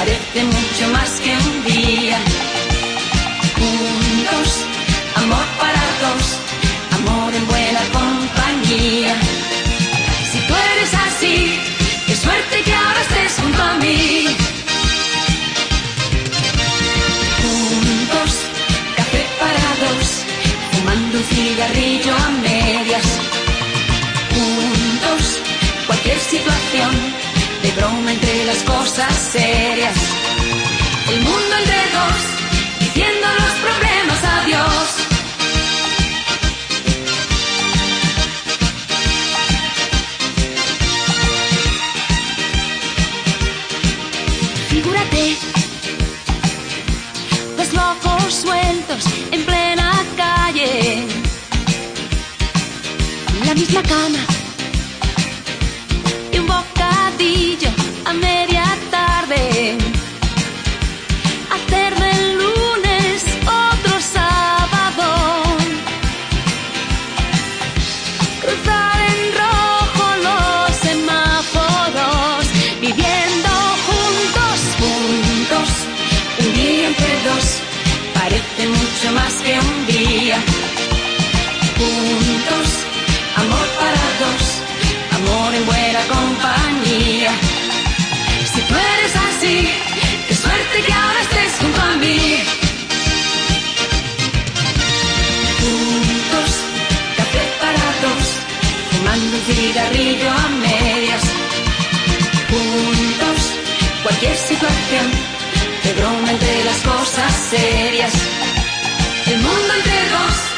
parece mucho más que un día. Juntos, amor para dos, amor en buena compañía. Si tú eres así, qué suerte que ahora estés junto a mí. Juntos, café para dos, fumando un cigarrillo a medias. Juntos, cualquier situación, de broma entre las cosas serias. El mundo entre dos, diciendo los problemas adiós. Figúrate, dos locos sueltos en plena calle, la misma cama cualquier situación, de broma entre las cosas serias, el mundo entre dos.